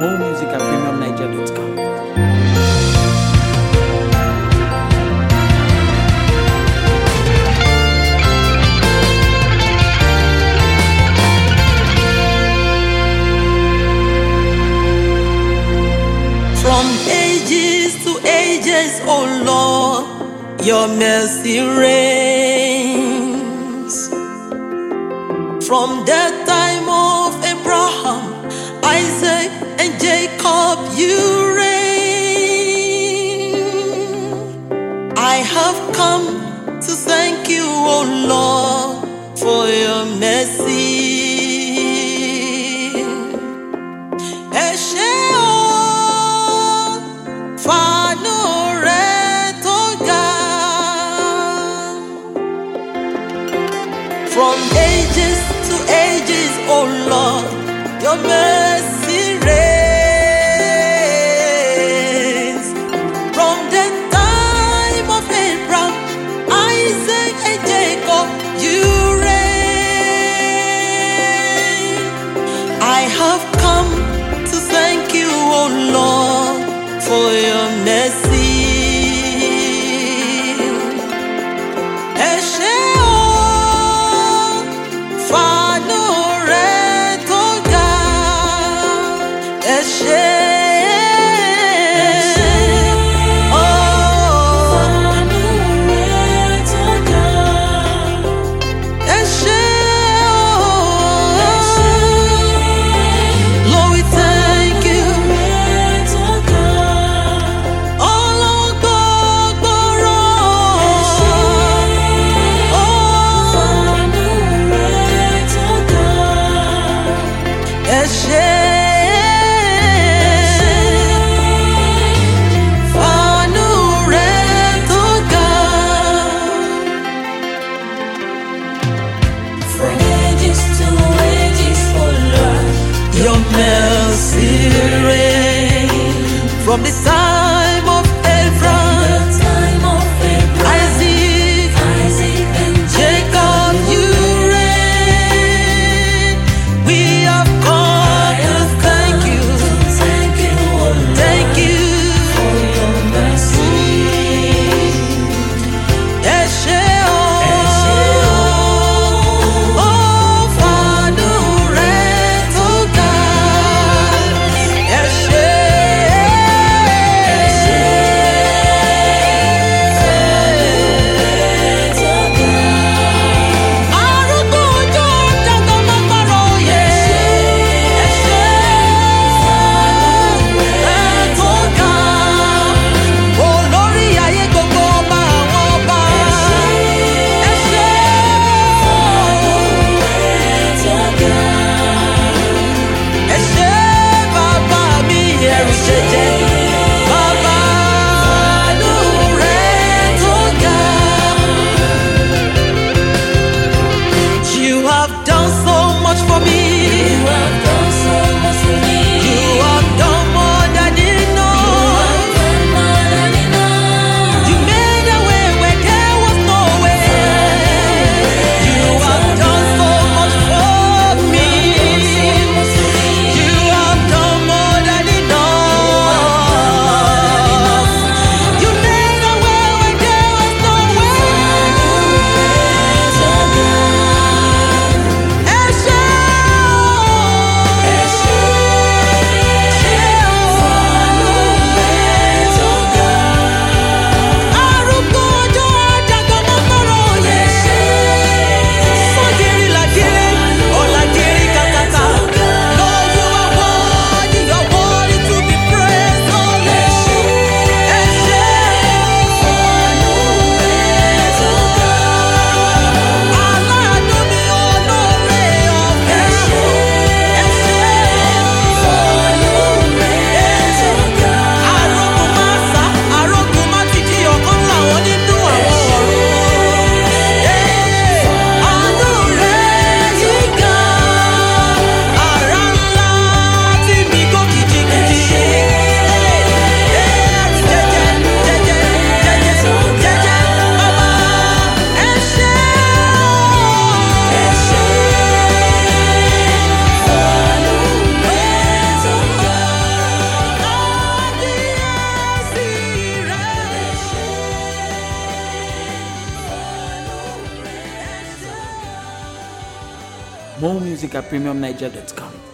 More music at premiumniger.com. From ages to ages, oh Lord, your mercy reigns. From death from the sun. much for me. More music at premiumniger.com.